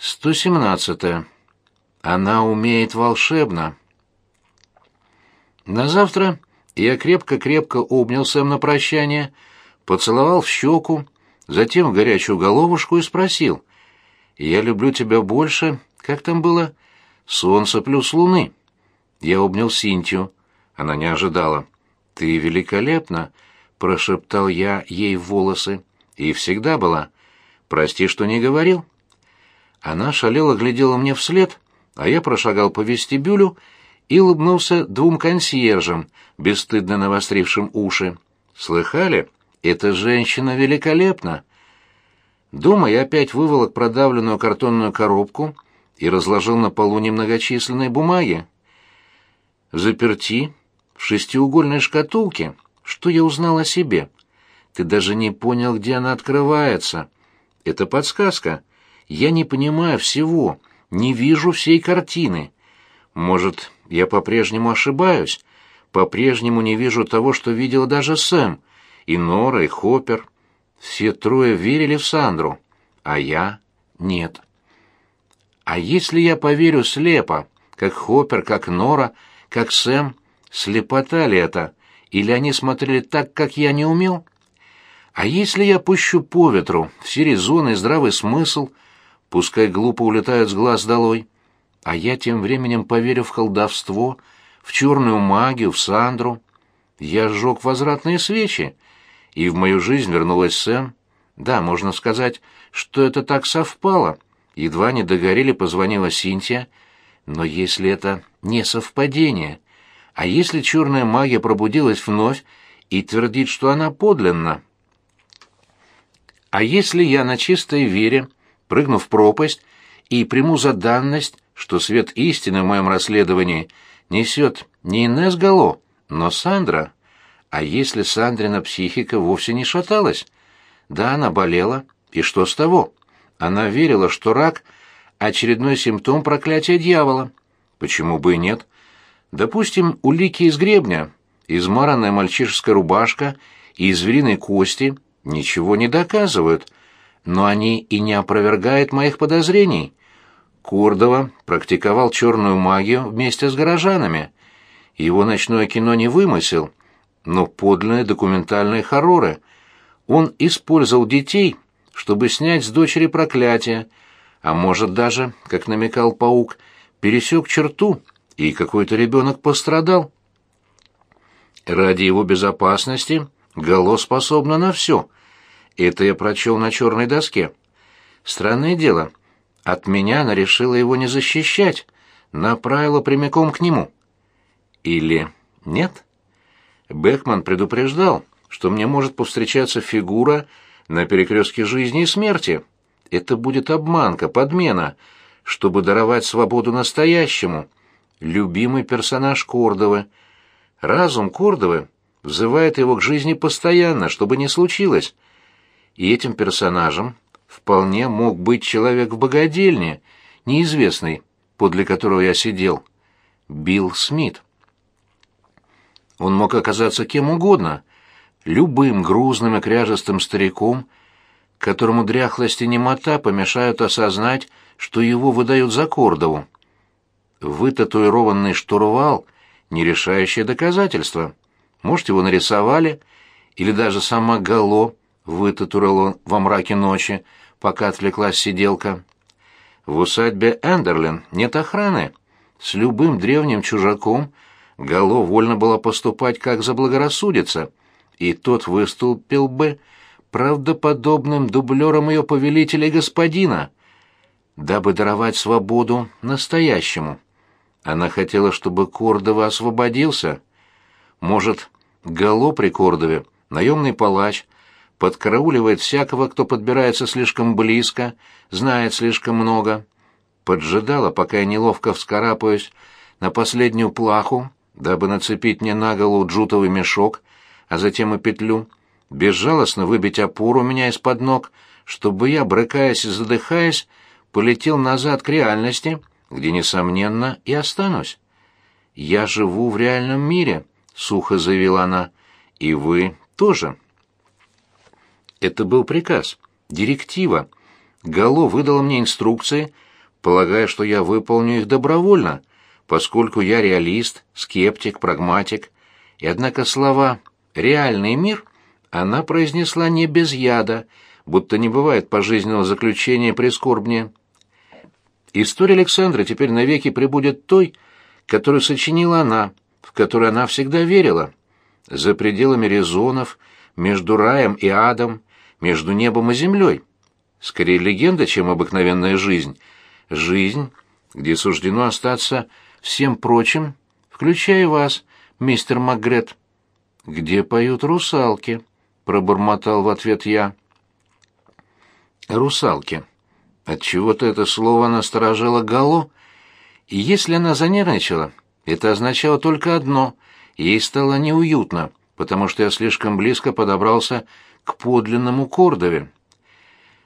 117. Она умеет волшебно. На завтра я крепко-крепко обнял Сэм на прощание, поцеловал в щеку, затем в горячую головушку и спросил. «Я люблю тебя больше, как там было? Солнце плюс луны». Я обнял Синтию. Она не ожидала. «Ты великолепна», — прошептал я ей в волосы. «И всегда была. Прости, что не говорил». Она шалела глядела мне вслед, а я прошагал по вестибюлю и улыбнулся двум консьержам, бесстыдно навострившим уши. «Слыхали? Эта женщина великолепна!» Дома я опять выволок продавленную картонную коробку и разложил на полу немногочисленные бумаги. Заперти, в шестиугольной шкатулке, что я узнал о себе? Ты даже не понял, где она открывается. Это подсказка. Я не понимаю всего, не вижу всей картины. Может, я по-прежнему ошибаюсь, по-прежнему не вижу того, что видела даже Сэм, и Нора, и Хоппер. Все трое верили в Сандру, а я — нет. А если я поверю слепо, как Хоппер, как Нора, как Сэм, слепота ли это, или они смотрели так, как я не умел? А если я пущу по ветру все резоны и здравый смысл — пускай глупо улетают с глаз долой. А я тем временем поверю в колдовство, в черную магию, в Сандру. Я сжег возвратные свечи, и в мою жизнь вернулась Сэм. Да, можно сказать, что это так совпало. Едва не догорели, позвонила Синтия. Но если это не совпадение, а если черная магия пробудилась вновь и твердит, что она подлинна? А если я на чистой вере прыгну в пропасть и приму за данность, что свет истины в моем расследовании несет не Инесс Гало, но Сандра. А если Сандрина психика вовсе не шаталась? Да, она болела, и что с того? Она верила, что рак — очередной симптом проклятия дьявола. Почему бы и нет? Допустим, улики из гребня, измаранная мальчишеская рубашка и звериной кости ничего не доказывают — но они и не опровергают моих подозрений. Курдова практиковал черную магию вместе с горожанами. Его ночное кино не вымысел, но подлинные документальные хорроры. Он использовал детей, чтобы снять с дочери проклятие, а может даже, как намекал паук, пересек черту, и какой-то ребенок пострадал. Ради его безопасности Гало способна на все — это я прочел на черной доске. Странное дело. От меня она решила его не защищать, направила прямиком к нему. Или нет? Бекман предупреждал, что мне может повстречаться фигура на перекрестке жизни и смерти. Это будет обманка, подмена, чтобы даровать свободу настоящему. Любимый персонаж Кордовы. Разум Кордовы взывает его к жизни постоянно, чтобы не случилось и этим персонажем вполне мог быть человек в богадельне, неизвестный, подле которого я сидел, Билл Смит. Он мог оказаться кем угодно, любым грузным и кряжестым стариком, которому дряхлость и немота помешают осознать, что его выдают за Кордову. Вытатуированный штурвал — нерешающее доказательство. Может, его нарисовали, или даже сама Гало вытатурил он во мраке ночи, пока отвлеклась сиделка. В усадьбе Эндерлин нет охраны. С любым древним чужаком Гало вольно было поступать как заблагорассудится, и тот выступил бы правдоподобным дублером ее повелителя и господина, дабы даровать свободу настоящему. Она хотела, чтобы Кордова освободился. Может, Гало при Кордове, наемный палач — подкарауливает всякого, кто подбирается слишком близко, знает слишком много. Поджидала, пока я неловко вскарабкаюсь на последнюю плаху, дабы нацепить мне на голову джутовый мешок, а затем и петлю, безжалостно выбить опору у меня из-под ног, чтобы я, брыкаясь и задыхаясь, полетел назад к реальности, где, несомненно, и останусь. «Я живу в реальном мире», — сухо заявила она, — «и вы тоже». Это был приказ, директива. Гало выдала мне инструкции, полагая, что я выполню их добровольно, поскольку я реалист, скептик, прагматик. И однако слова «реальный мир» она произнесла не без яда, будто не бывает пожизненного заключения прискорбнее. История Александра теперь навеки прибудет той, которую сочинила она, в которую она всегда верила. За пределами резонов, между раем и адом, между небом и землей. Скорее легенда, чем обыкновенная жизнь. Жизнь, где суждено остаться всем прочим, включая вас, мистер Макгрет. «Где поют русалки?» — пробормотал в ответ я. «Русалки». Отчего-то это слово насторожило Галу, и если она занервничала, это означало только одно — ей стало неуютно, потому что я слишком близко подобрался к подлинному Кордове.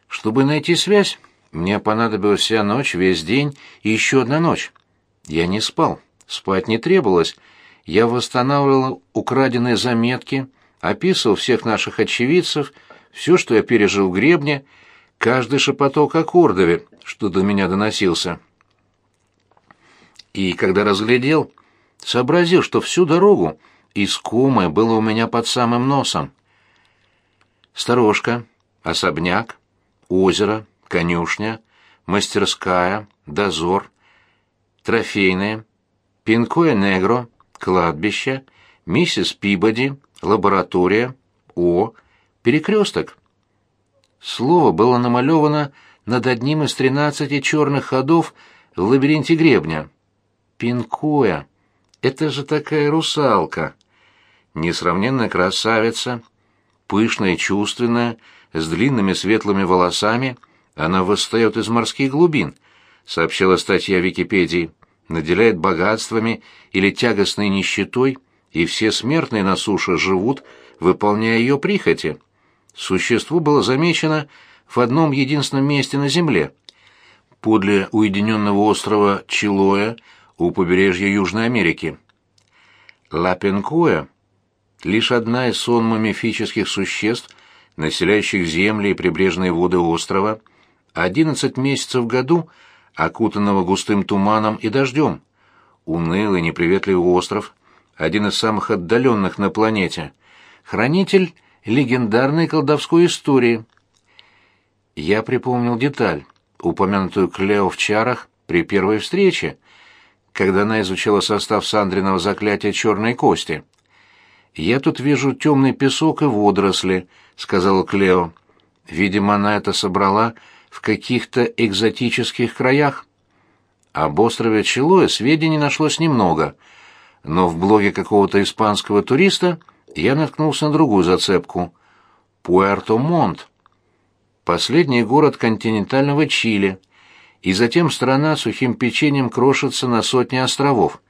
Чтобы найти связь, мне понадобилась вся ночь, весь день и еще одна ночь. Я не спал, спать не требовалось. Я восстанавливал украденные заметки, описывал всех наших очевидцев, все, что я пережил в гребне, каждый шепоток о Кордове, что до меня доносился. И когда разглядел, сообразил, что всю дорогу искомое было у меня под самым носом. Сторожка, особняк, озеро, конюшня, мастерская, дозор, трофейная, Пинкое Негро, кладбище, миссис Пибоди, лаборатория, О, перекресток. Слово было намалевано над одним из тринадцати черных ходов в лабиринте гребня. Пинкоя. Это же такая русалка. Несравненная красавица, пышная и чувственная, с длинными светлыми волосами, она восстает из морских глубин, сообщила статья Википедии, наделяет богатствами или тягостной нищетой, и все смертные на суше живут, выполняя ее прихоти. Существо было замечено в одном единственном месте на Земле, подле уединенного острова Чилоя у побережья Южной Америки. Лапенкоя — лишь одна из сонма мифических существ, населяющих земли и прибрежные воды острова, 11 месяцев в году, окутанного густым туманом и дождем. Унылый, неприветливый остров, один из самых отдаленных на планете, хранитель легендарной колдовской истории. Я припомнил деталь, упомянутую Клео в чарах при первой встрече, когда она изучала состав Сандриного заклятия черной кости. «Я тут вижу темный песок и водоросли», — сказала Клео. «Видимо, она это собрала в каких-то экзотических краях». Об острове Чилоя сведений нашлось немного, но в блоге какого-то испанского туриста я наткнулся на другую зацепку — Пуэрто-Монт. Последний город континентального Чили, и затем страна сухим печеньем крошится на сотни островов.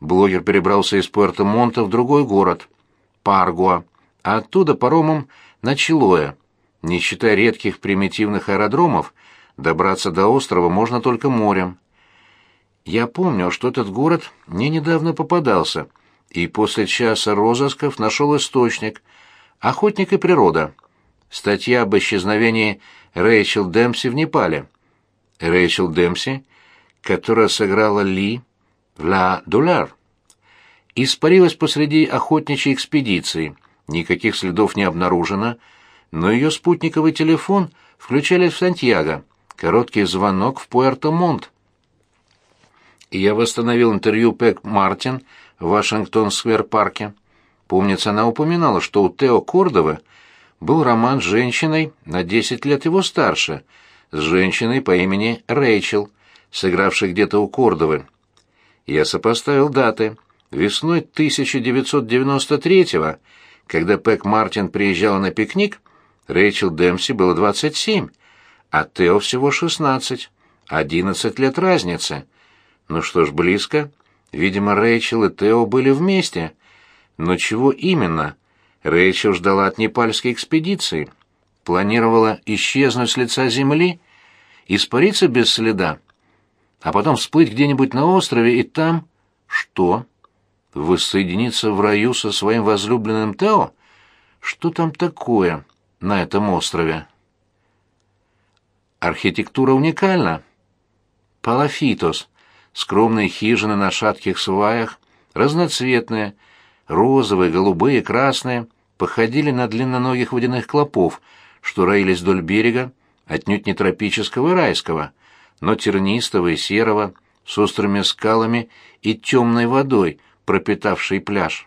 Блогер перебрался из Пуэрто-Монта в другой город — Паргуа, а оттуда паромом на Чилоя. Не считая редких примитивных аэродромов, добраться до острова можно только морем. Я помню, что этот город мне недавно попадался, и после часа розысков нашел источник — «Охотник и природа». Статья об исчезновении Рэйчел Демпси в Непале. Рэйчел Демпси, которая сыграла Ли «Ла Дуляр». Испарилась посреди охотничьей экспедиции. Никаких следов не обнаружено, но ее спутниковый телефон включали в Сантьяго. Короткий звонок в Пуэрто-Монт. Я восстановил интервью Пэк Мартин в Вашингтон-сквер-парке. Помнится, она упоминала, что у Тео Кордовы был роман с женщиной на 10 лет его старше, с женщиной по имени Рэйчел, сыгравшей где-то у Кордовы. Я сопоставил даты. Весной 1993-го, когда Пэк Мартин приезжала на пикник, Рэйчел Демпси было 27, а Тео всего 16. 11 лет разницы. Ну что ж, близко. Видимо, Рэйчел и Тео были вместе. Но чего именно? Рэйчел ждала от непальской экспедиции. Планировала исчезнуть с лица земли, испариться без следа, а потом всплыть где-нибудь на острове и там... Что? Воссоединиться в раю со своим возлюбленным Тео? Что там такое на этом острове? Архитектура уникальна. палафитос, скромные хижины на шатких сваях, разноцветные, розовые, голубые, красные, походили на длинноногих водяных клопов, что роились вдоль берега, отнюдь не тропического и райского, но тернистого и серого, с острыми скалами и темной водой, пропитавшей пляж.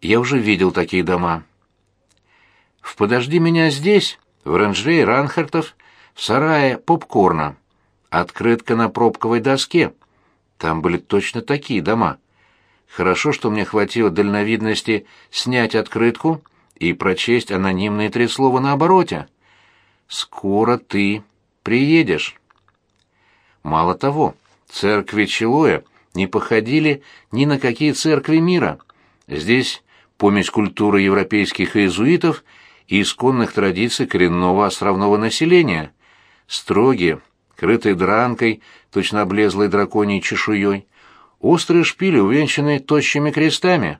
Я уже видел такие дома. В «Подожди меня здесь», в оранжерее Ранхартов, в сарае попкорна. Открытка на пробковой доске. Там были точно такие дома. Хорошо, что мне хватило дальновидности снять открытку и прочесть анонимные три слова на обороте. «Скоро ты приедешь». Мало того, церкви Челоя не походили ни на какие церкви мира. Здесь помесь культуры европейских иезуитов и исконных традиций коренного островного населения. Строгие, крытые дранкой, точно облезлой драконьей чешуей, острые шпили, увенчанные тощими крестами.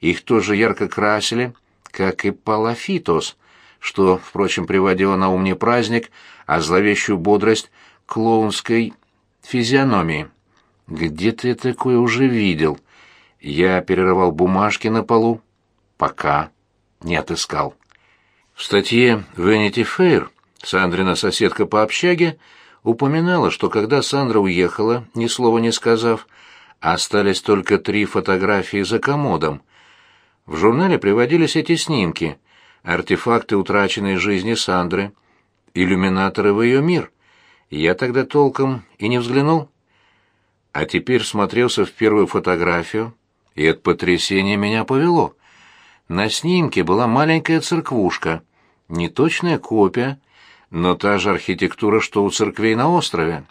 Их тоже ярко красили, как и палафитос, что, впрочем, приводило на ум не праздник, а зловещую бодрость клоунской физиономии. «Где ты такое уже видел?» Я перерывал бумажки на полу, пока не отыскал. В статье Vanity Fair Сандрина соседка по общаге упоминала, что когда Сандра уехала, ни слова не сказав, остались только три фотографии за комодом. В журнале приводились эти снимки, артефакты утраченной жизни Сандры, иллюминаторы в ее мир. Я тогда толком и не взглянул. А теперь смотрелся в первую фотографию, и от потрясения меня повело. На снимке была маленькая церквушка, неточная копия, но та же архитектура, что у церквей на острове.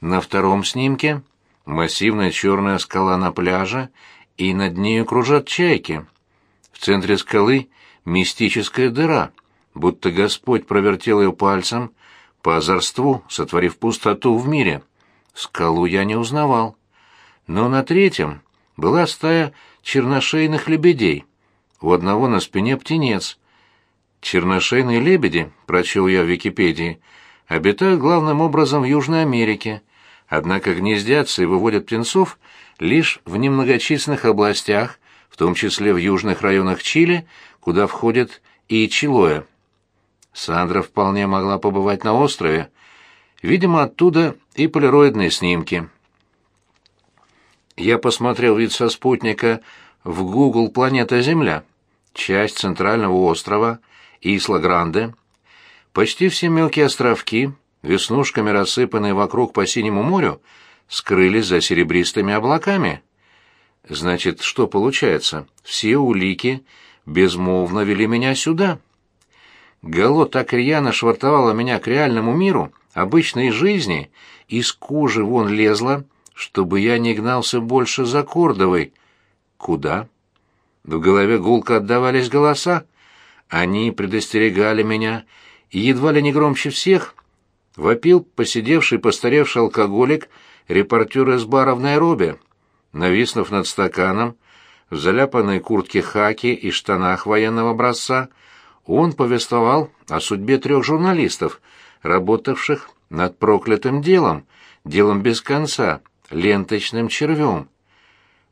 На втором снимке массивная черная скала на пляже, и над нею кружат чайки. В центре скалы мистическая дыра, будто Господь провертел ее пальцем по озорству, сотворив пустоту в мире. Скалу я не узнавал. Но на третьем была стая черношейных лебедей. У одного на спине птенец. Черношейные лебеди, прочел я в Википедии, обитают главным образом в Южной Америке, однако гнездятся и выводят птенцов лишь в немногочисленных областях, в том числе в южных районах Чили, куда входит и Чилоя. Сандра вполне могла побывать на острове. Видимо, оттуда и полироидные снимки. Я посмотрел вид со спутника в Google «Планета Земля». Часть центрального острова, Исла-Гранде. Почти все мелкие островки, веснушками рассыпанные вокруг по синему морю, скрылись за серебристыми облаками. Значит, что получается? Все улики безмолвно вели меня сюда. Гало так рьяно швартовало меня к реальному миру, обычной жизни, из кожи вон лезла, чтобы я не гнался больше за Кордовой. Куда? В голове гулко отдавались голоса. Они предостерегали меня, и едва ли не громче всех вопил посидевший постаревший алкоголик репортер из бара в Найроби. Нависнув над стаканом, в заляпанной куртке хаки и штанах военного образца, он повествовал о судьбе трех журналистов, работавших над проклятым делом, делом без конца, ленточным червем.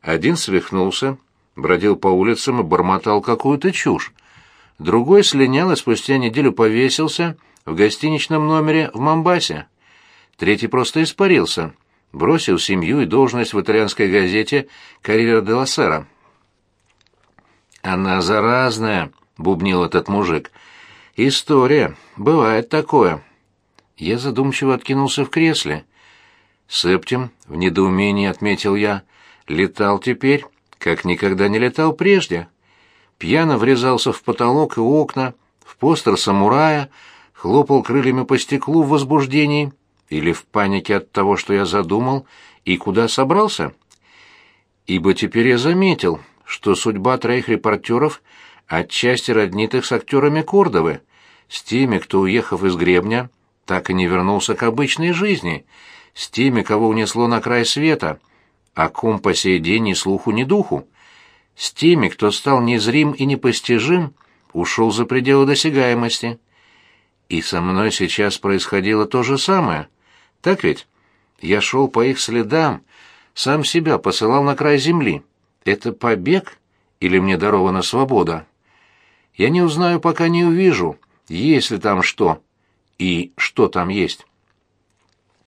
Один свихнулся, бродил по улицам и бормотал какую-то чушь. Другой слинял и спустя неделю повесился в гостиничном номере в Мамбасе. Третий просто испарился, бросил семью и должность в итальянской газете «Карьера де ла Сера». «Она заразная», — бубнил этот мужик. «История. Бывает такое». Я задумчиво откинулся в кресле. Септим, в недоумении отметил я, летал теперь, как никогда не летал прежде. Пьяно врезался в потолок и окна, в постер самурая, хлопал крыльями по стеклу в возбуждении или в панике от того, что я задумал и куда собрался. Ибо теперь я заметил, что судьба троих репортеров отчасти роднит их с актерами Кордовы, с теми, кто, уехав из гребня, так и не вернулся к обычной жизни — с теми, кого унесло на край света, о ком по сей день ни слуху, ни духу, с теми, кто стал незрим и непостижим, ушел за пределы досягаемости. И со мной сейчас происходило то же самое. Так ведь? Я шел по их следам, сам себя посылал на край земли. Это побег или мне дарована свобода? Я не узнаю, пока не увижу, есть ли там что и что там есть.